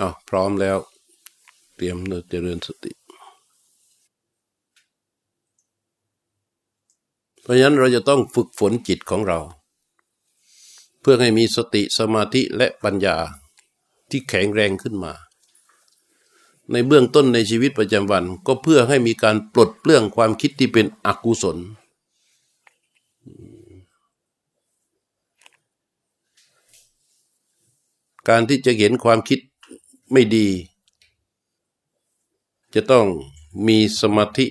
อ๋อพร้อมแล้ว เตรียมเจริญสติ เพราะฉะนั้นเราจะต้องฝึกฝนจิตของเรา เพื่อให้มีสติสมาธิและปัญญาที่แข็งแรงขึ้นมา ในเบื้องต้นในชีวิตประจำวันก็เพื่อให้มีการปลดเปลื้องความคิดที่เป็นอกุศลการที่จะเห็นความคิด ไม่ดี จะต้องมีสมาธิ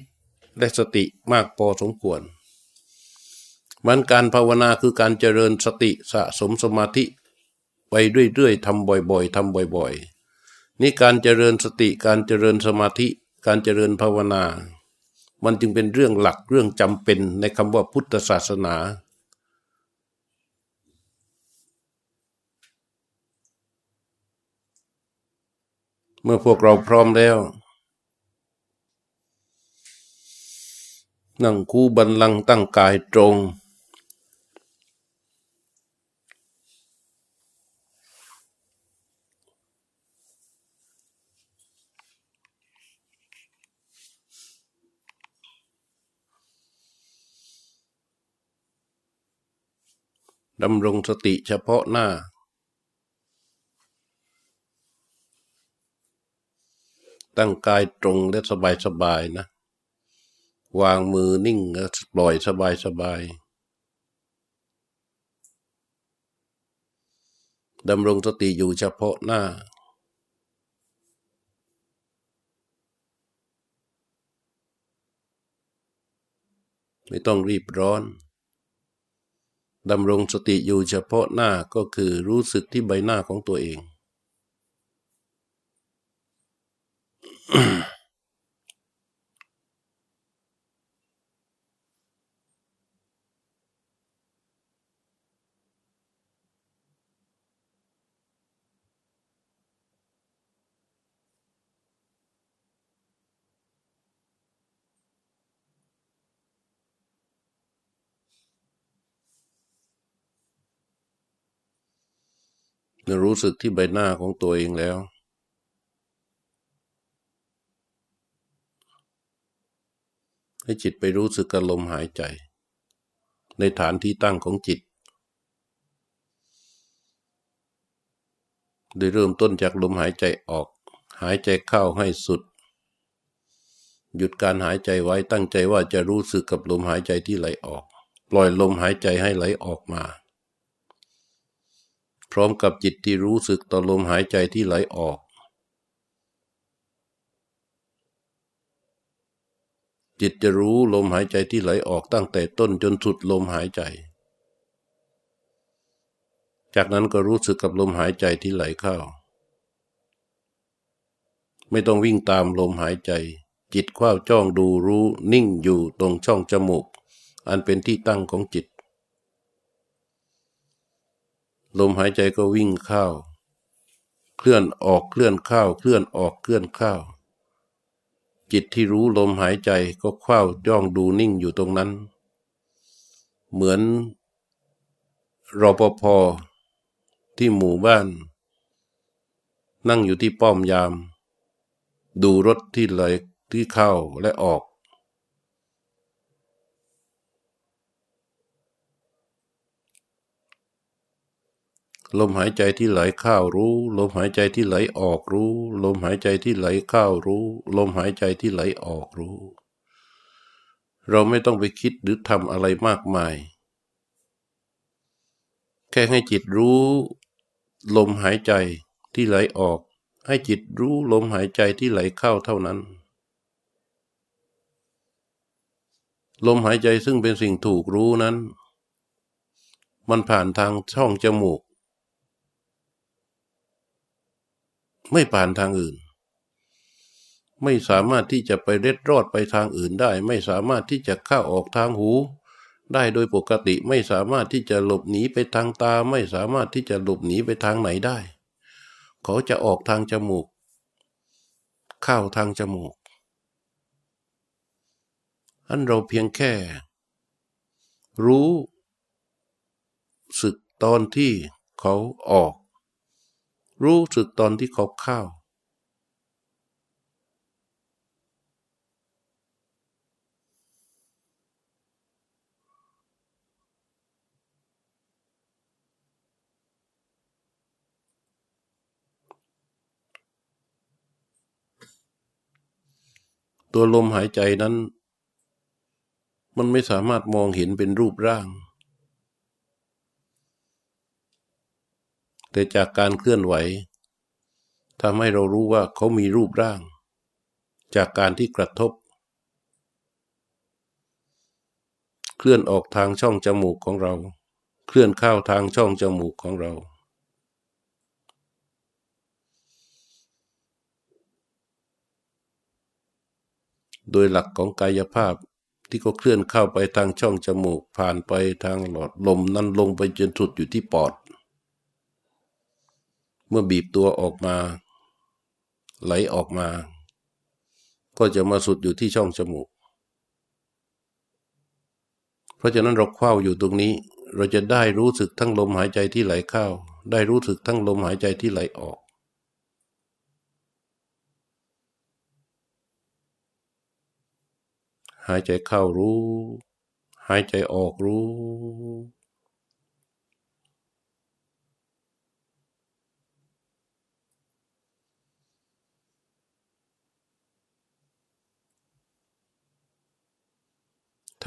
และสติมากพอสมควร มันการภาวนาคือการเจริญสติสะสมสมาธิ ไปเรื่อยๆทำบ่อยๆทำบ่อยๆ นี่การเจริญสติการเจริญสมาธิ การเจริญภาวนา มันจึงเป็นเรื่องหลักเรื่องจำเป็นในคำว่าพุทธศาสนา มื่อพวกเราพร้อมแล้ว นั่งคู่บันลังตั้งกายตรง ดำรงสติเฉพาะหน้า ตั้งกายตรงและสบายสบายนะ วางมือนิ่งปล่อยสบายสบายดำรงสติอยู่เฉพาะหน้า ไม่ต้องรีบร้อนดำรงสติอยู่เฉพาะหน้าก็คือรู้สึกที่ใบหน้าของตัวเอง รู้สึกที่ใบหน้าของตัวเองแล้ว ให้จิตไปรู้สึกกับลมหายใจ ในฐานที่ตั้งของจิตโดยเริ่มต้นจากลมหายใจออก หายใจเข้าให้สุด หยุดการหายใจไว้ตั้งใจว่าจะรู้สึกกับลมหายใจที่ไหลออก ปล่อยลมหายใจให้ไหลออกมา พร้อมกับจิตที่รู้สึกต่อลมหายใจที่ไหลออก จิตจะรู้ลมหายใจที่ไหลออกตั้งแต่ต้นจนสุดลมหายใจ จากนั้นก็รู้สึกกับลมหายใจที่ไหลเข้า ไม่ต้องวิ่งตามลมหายใจ จิตคว้าจ้องดูรู้นิ่งอยู่ตรงช่องจมูก อันเป็นที่ตั้งของจิต ลมหายใจก็วิ่งเข้า เคลื่อนออกเคลื่อนเข้า เคลื่อนออกเคลื่อนเข้า จิตที่รู้ลมหายใจก็คว้าย่องดูนิ่งอยู่ตรงนั้น เหมือนรปภที่หมู่บ้าน นั่งอยู่ที่ป้อมยาม ดูรถที่ไหลที่เข้าและออก ลมหายใจที่ไหลเข้ารู้ ลมหายใจที่ไหลออกรู้ ลมหายใจที่ไหลเข้ารู้ ลมหายใจที่ไหลออกรู้ เราไม่ต้องไปคิดหรือทำอะไรมากมาย แค่ให้จิตรู้ ลมหายใจที่ไหลออก ให้จิตรู้ลมหายใจที่ไหลเข้าเท่านั้น ลมหายใจซึ่งเป็นสิ่งถูกรู้นั้น มันผ่านทางช่องจมูก ไม่ผ่านทางอื่น ไม่สามารถที่จะไปเล็ดรอดไปทางอื่นได้ ไม่สามารถที่จะเข้าออกทางหู ได้โดยปกติไม่สามารถที่จะหลบหนีไปทางตา ไม่สามารถที่จะหลบหนีไปทางไหนได้ เขาจะออกทางจมูก เข้าทางจมูกอันเราเพียงแค่ รู้สึกตอนที่เขาออก รู้สึกตอนที่เขาเข้าตัวลมหายใจนั้น มันไม่สามารถมองเห็นเป็นรูปร่าง แต่จากการเคลื่อนไหวทำให้เรารู้ว่าเขามีรูปร่าง จากการที่กระทบ เคลื่อนออกทางช่องจมูกของเรา เคลื่อนเข้าทางช่องจมูกของเรา โดยหลักของกายภาพที่เขาเคลื่อนเข้าไปทางช่องจมูกผ่านไปทางหลอดลมนั้นลงไปจนสุดอยู่ที่ปอด เมื่อบีบตัวออกมา ไหลออกมา ก็จะมาสุดอยู่ที่ช่องจมูก เพราะฉะนั้นเราคว้าอยู่ตรงนี้ เราจะได้รู้สึกทั้งลมหายใจที่ไหลเข้า ได้รู้สึกทั้งลมหายใจที่ไหลออกหายใจเข้ารู้ หายใจออกรู้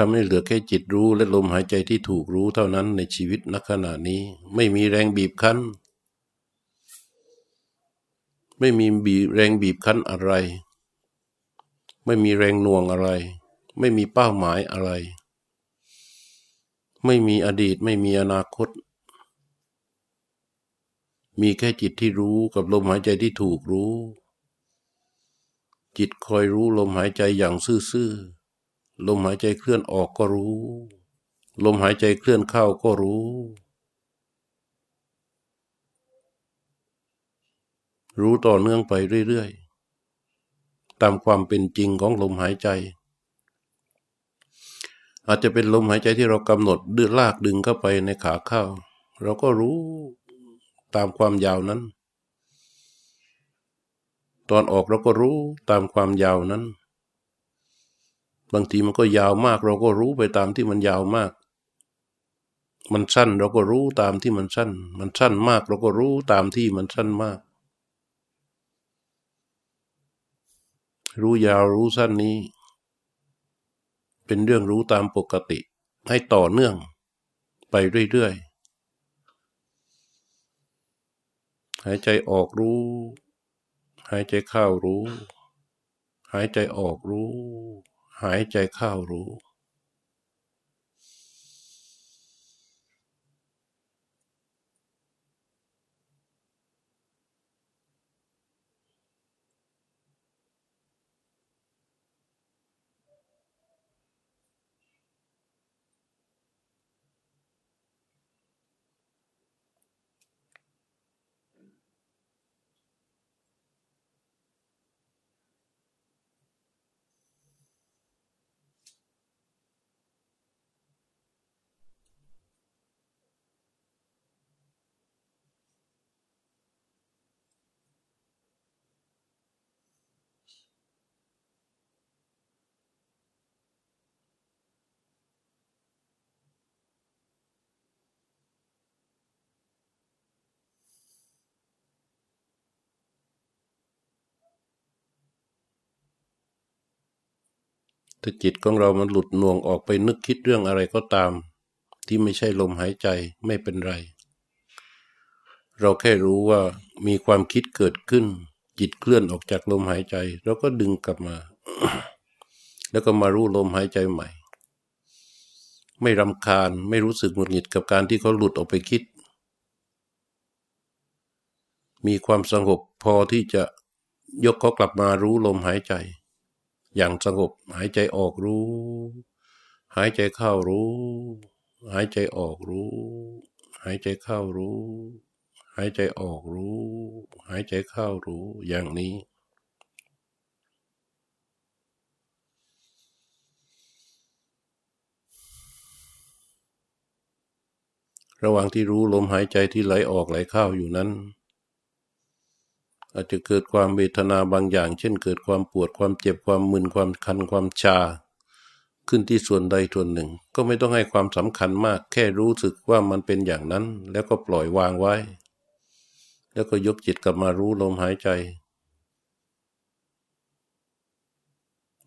ทำให้เหลือแค่จิตรู้และลมหายใจที่ถูกรู้เท่านั้นในชีวิตณขณะนี้ ไม่มีแรงบีบคั้น ไม่มีบีแรงบีบคั้นอะไร ไม่มีแรงน่วงอะไร ไม่มีเป้าหมายอะไร ไม่มีอดีตไม่มีอนาคต มีแค่จิตที่รู้กับลมหายใจที่ถูกรู้ จิตคอยรู้ลมหายใจอย่างซื่อๆ ลมหายใจเคลื่อนออกก็รู้ ลมหายใจเคลื่อนเข้าก็รู้ รู้ต่อเนื่องไปเรื่อยๆ ตามความเป็นจริงของลมหายใจ อาจจะเป็นลมหายใจที่เรากำหนดดื้อลากดึงเข้าไปในขาเข้า เราก็รู้ตามความยาวนั้น ตอนออกเราก็รู้ตามความยาวนั้นางทีมันก็ยาวมาก เราก็รู้ไปตามที่มันยาวมาก มันสั้นเราก็รู้ตามที่มันสั้น มันสั้นมากเราก็รู้ตามที่มันสั้นมาก รู้ยาวรู้สั้นนี้ เป็นเรื่องรู้ตามปกติ ให้ต่อเนื่อง ไปเรื่อยๆ หายใจออกรู้ หายใจเข้ารู้ หายใจออกรู้ หายใจเข้ารู้ ถ้าจิตของเรามันหลุดหน่วงออกไปนึกคิดเรื่องอะไรก็ตาม ที่ไม่ใช่ลมหายใจไม่เป็นไร เราแค่รู้ว่ามีความคิดเกิดขึ้น จิตเคลื่อนออกจากลมหายใจเราก็ดึงกลับมา แล้วก็มารู้ลมหายใจใหม่ ไม่รำคาญไม่รู้สึกหงุดหงิดกับการที่เขาหลุดออกไปคิด มีความสงบพอที่จะยกเขากลับมารู้ลมหายใจ อย่างสงบหายใจออกรู้ หายใจเข้ารู้ หายใจออกรู้ หายใจเข้ารู้ หายใจออกรู้ หายใจเข้ารู้อย่างนี้ระหว่างที่รู้ลมหายใจที่ไหลออกไหลเข้าอยู่นั้น อาจจะเกิดความเวทนาบางอย่าง เช่น เกิดความปวดความเจ็บความมึนความคันความชา ขึ้นที่ส่วนใดส่วนหนึ่ง ก็ไม่ต้องให้ความสำคัญมาก แค่รู้สึกว่ามันเป็นอย่างนั้น แล้วก็ปล่อยวางไว้ แล้วก็ยกจิตกลับมารู้ลมหายใจ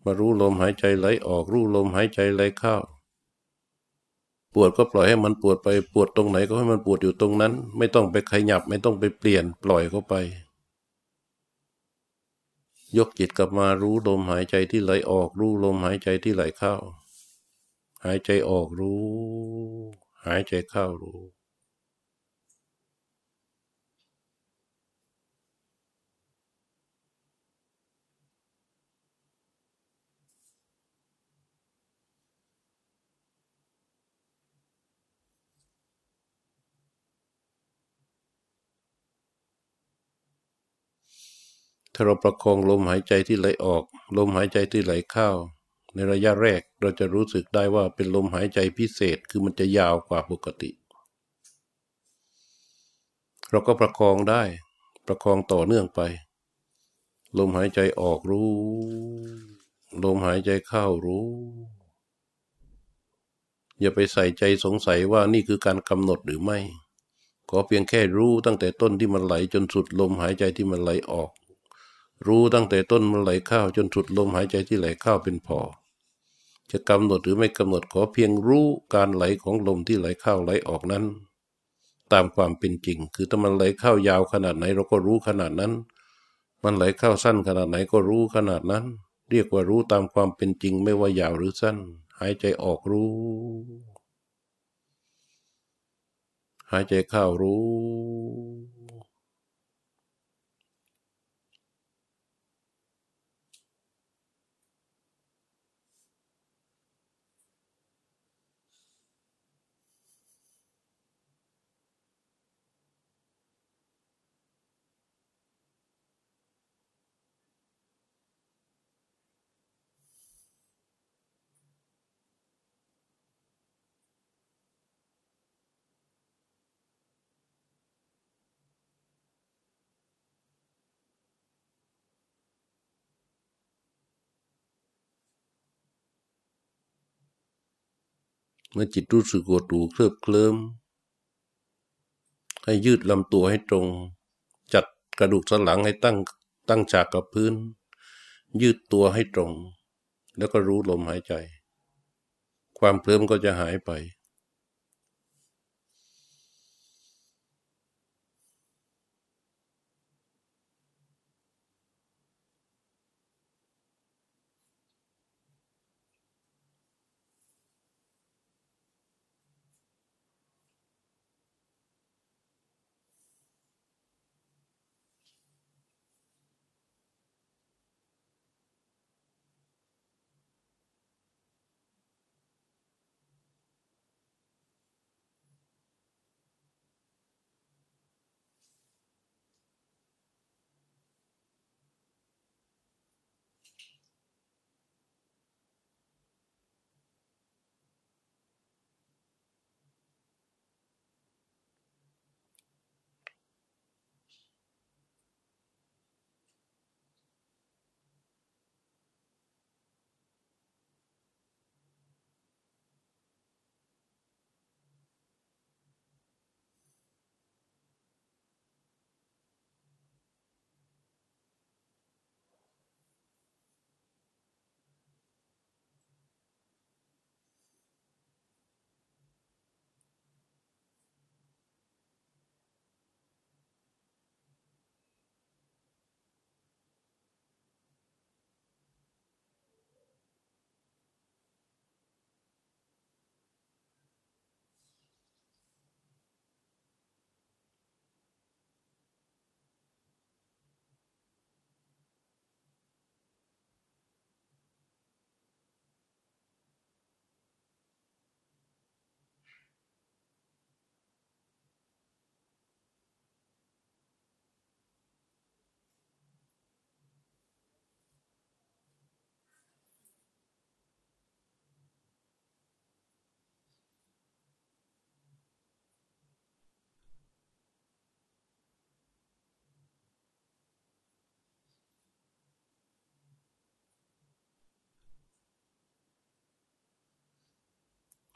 มารู้ลมหายใจไหลออกรู้ลมหายใจไหลเข้าปวดก็ปล่อยให้มันปวดไปปวดตรงไหนก็ให้มันปวดอยู่ตรงนั้น ไม่ต้องไปขยับไม่ต้องไปเปลี่ยนปล่อยเข้าไป ยกจิตกลับมารู้ลมหายใจที่ไหลออกรู้ลมหายใจที่ไหลเข้า หายใจออกรู้ หายใจเข้ารู้ ถ้าเราประคองลมหายใจที่ไหลออก ลมหายใจที่ไหลเข้า ในระยะแรกเราจะรู้สึกได้ว่าเป็นลมหายใจพิเศษคือมันจะยาวกว่าปกติ เราก็ประคองได้ ประคองต่อเนื่องไป ลมหายใจออกรู้ ลมหายใจเข้ารู้ อย่าไปใส่ใจสงสัยว่านี่คือการกำหนดหรือไม่ ขอเพียงแค่รู้ตั้งแต่ต้นที่มันไหลจนสุดลมหายใจที่มันไหลออก รู้ตั้งแต่ต้นมันไหลเข้าจนสุดลมหายใจที่ไหลเข้าเป็นพอ จะกำหนดหรือไม่กำหนดขอเพียงรู้การไหลของลมที่ไหลเข้าไหลออกนั้น ตามความเป็นจริง คือถ้ามันไหลเข้ายาวขนาดไหนเราก็รู้ขนาดนั้น มันไหลเข้าสั้นขนาดไหนก็รู้ขนาดนั้น เรียกว่ารู้ตามความเป็นจริงไม่ว่ายาวหรือสั้น หายใจออกรู้ หายใจเข้ารู้ เมื่อจิตรู้สึกวดหูเคลิบเคลิ้มให้ยืดลำตัวให้ตรง จัดกระดูกสันหลังให้ตั้งตั้งฉากกับพื้น ยืดตัวให้ตรง แล้วก็รู้ลมหายใจ ความเคลิ้มก็จะหายไป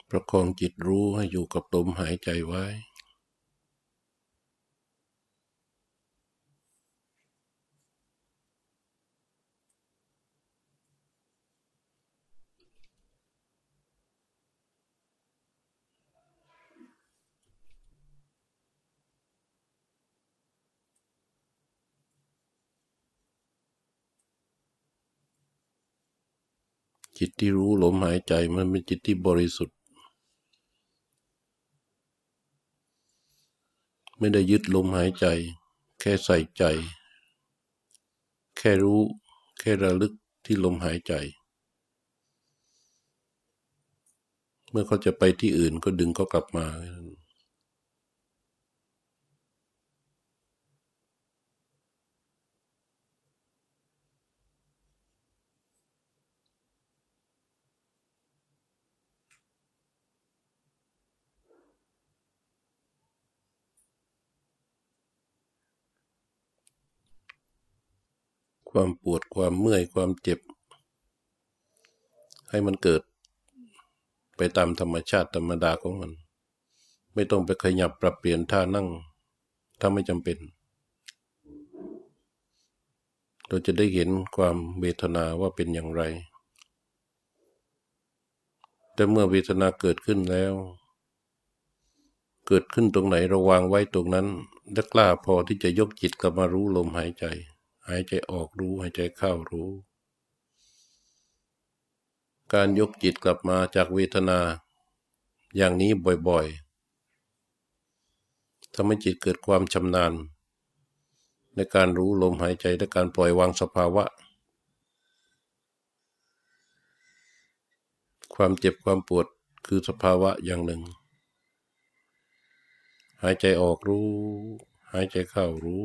ประคองจิตรู้ให้อยู่กับลมหายใจไว้ จิตที่รู้ลมหายใจมันเป็นจิตที่บริสุทธิ ไม่ได้ยึดลมหายใจ แค่ใส่ใจ แค่รู้ แค่ระลึกที่ลมหายใจ เมื่อเขาจะไปที่อื่นก็ดึงเขากลับมา ความปวดความเมื่อยความเจ็บ ให้มันเกิด ไปตามธรรมชาติธรรมดาของมัน ไม่ต้องไปขยับปรับเปลี่ยนท่านั่ง ถ้าไม่จำเป็น เราจะได้เห็นความเวทนาว่าเป็นอย่างไร แต่เมื่อเวทนาเกิดขึ้นแล้วเกิดขึ้นตรงไหนระวางไว้ตรงนั้นและกล้าพอที่จะยกจิตกลับมารู้ลมหายใจ หายใจออกรู้หายใจเข้ารู้ การยกจิตกลับมาจากเวทนา อย่างนี้บ่อยๆทำให้จิตเกิดความชำนาญ ในการรู้ลมหายใจและการปล่อยวางสภาวะ ความเจ็บความปวดคือสภาวะอย่างหนึ่ง หายใจออกรู้ หายใจเข้ารู้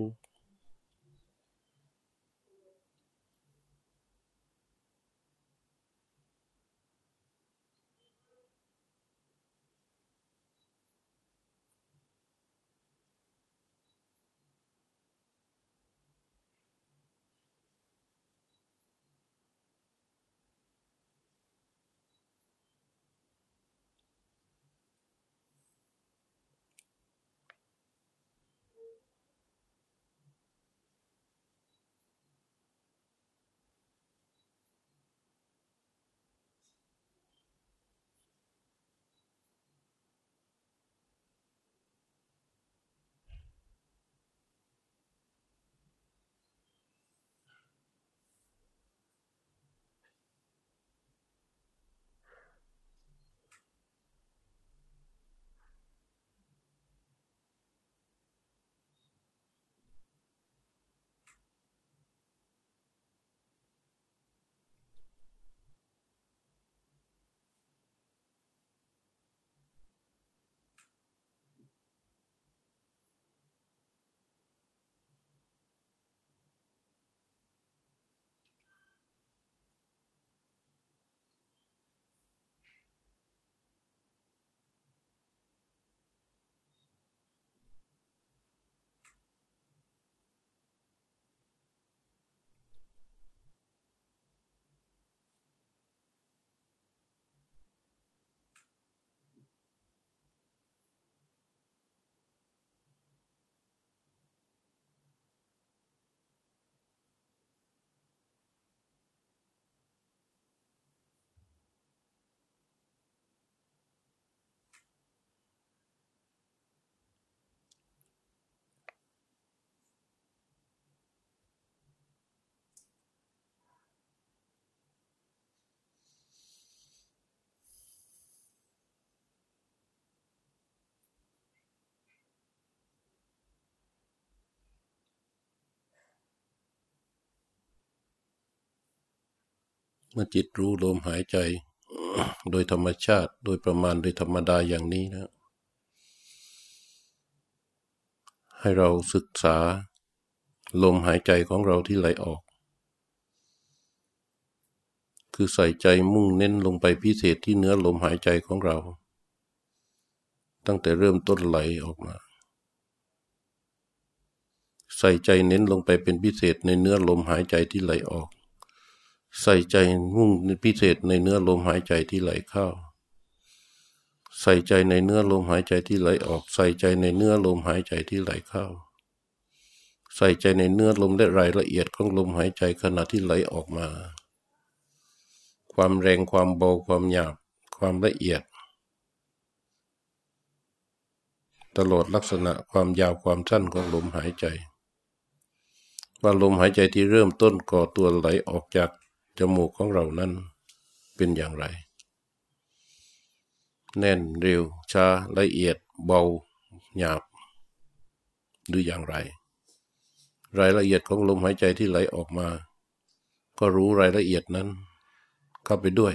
เมื่อจิตรู้ลมหายใจ โดยธรรมชาติ โดยประมาณโดยธรรมดาอย่างนี้นะ ให้เราศึกษา ลมหายใจของเราที่ไหลออก คือใส่ใจมุ่งเน้นลงไปพิเศษที่เนื้อลมหายใจของเรา ตั้งแต่เริ่มต้นไหลออกมาใส่ใจเน้นลงไปเป็นพิเศษในเนื้อลมหายใจที่ไหลออก ใส่ใจมุ่งพิเศษในเนื้อลมหายใจที่ไหลเข้า ใส่ใจในเนื้อลมหายใจที่ไหลออก ใส่ใจในเนื้อลมหายใจที่ไหลเข้า ใส่ใจในเนื้อลมและรายละเอียดของลมหายใจขณะที่ไหลออกมา ความแรงความเบาความหยาบความละเอียด ตลอดลักษณะความยาวความสั้นของลมหายใจว่าลมหายใจที่เริ่มต้นก่อตัวไหลออกจาก จมูกของเรานั้นเป็นอย่างไร แน่นเร็วช้าละเอียดเบาหยาบ หรืออย่างไร รายละเอียดของลมหายใจที่ไหลออกมา ก็รู้รายละเอียดนั้น เข้าไปด้วย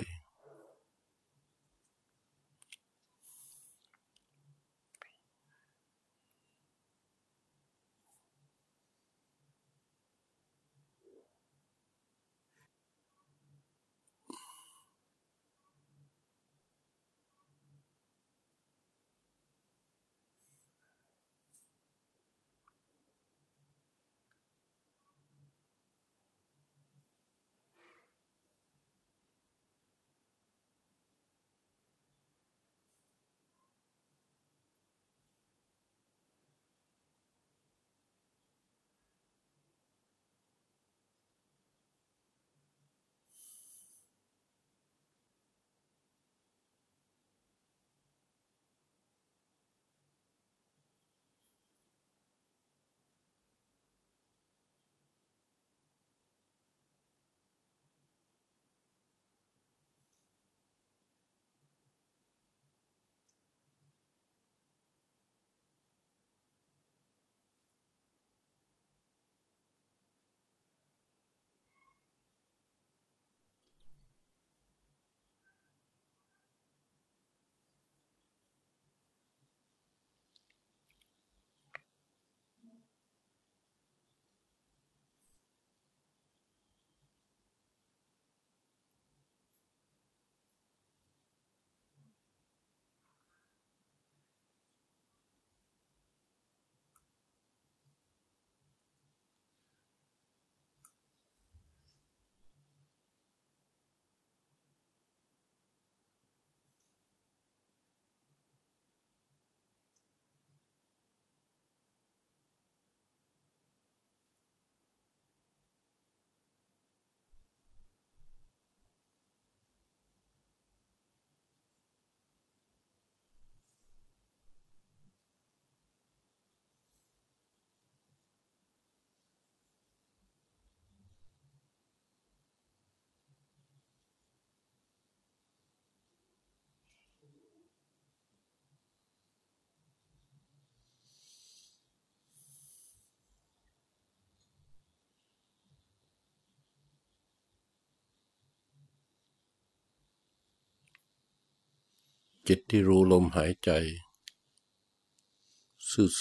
จิตที่รู้ลมหายใจ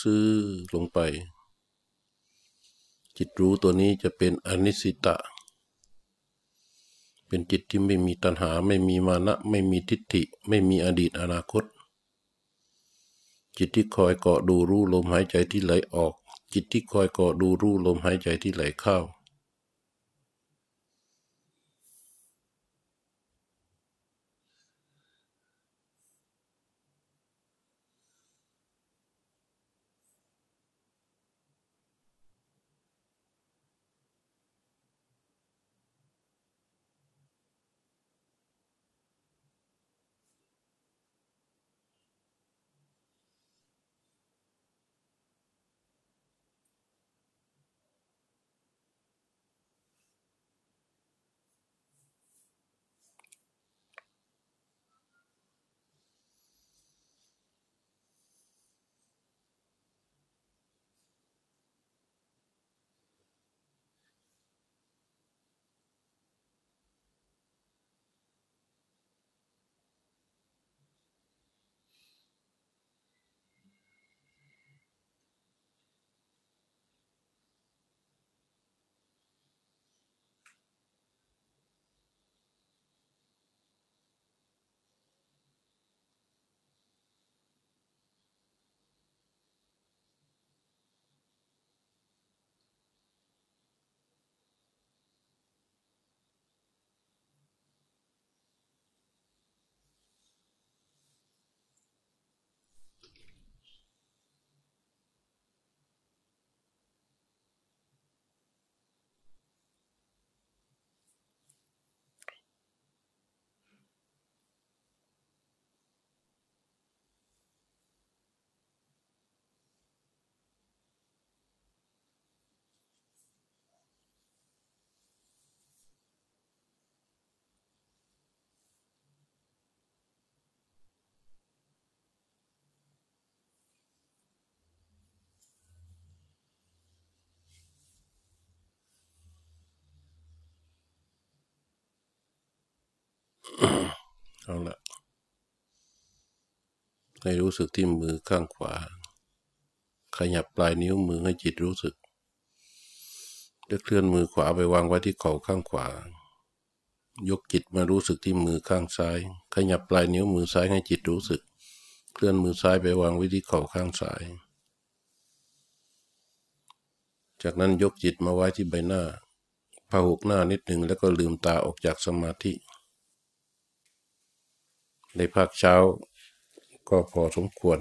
ซื่อๆลงไป จิตรู้ตัวนี้จะเป็นอนิสิตะ เป็นจิตที่ไม่มีตัณหาไม่มีมานะ ไม่มีทิฏฐิ ไม่มีอดีตอนาคต จิตที่คอยเกาะดูรู้ลมหายใจที่ไหลออก จิตที่คอยเกาะดูรู้ลมหายใจที่ไหลเข้า เอาละให้รู้สึกที่มือข้างขวา ขยับปลายนิ้วมือให้จิตรู้สึกจะเคลื่อนมือขวาไปวางไว้ที่เข่าข้างขวา ยกจิตมารู้สึกที่มือข้างซ้าย ขยับปลายนิ้วมือซ้ายให้จิตรู้สึก เคลื่อนมือซ้ายไปวางไว้ที่เข่าข้างซ้าย จากนั้นยกจิตมาไว้ที่ใบหน้าพหุกหน้านิดหนึ่งแล้วก็ลืมตาออกจากสมาธิ ในภาคเช้าก็พอสมควร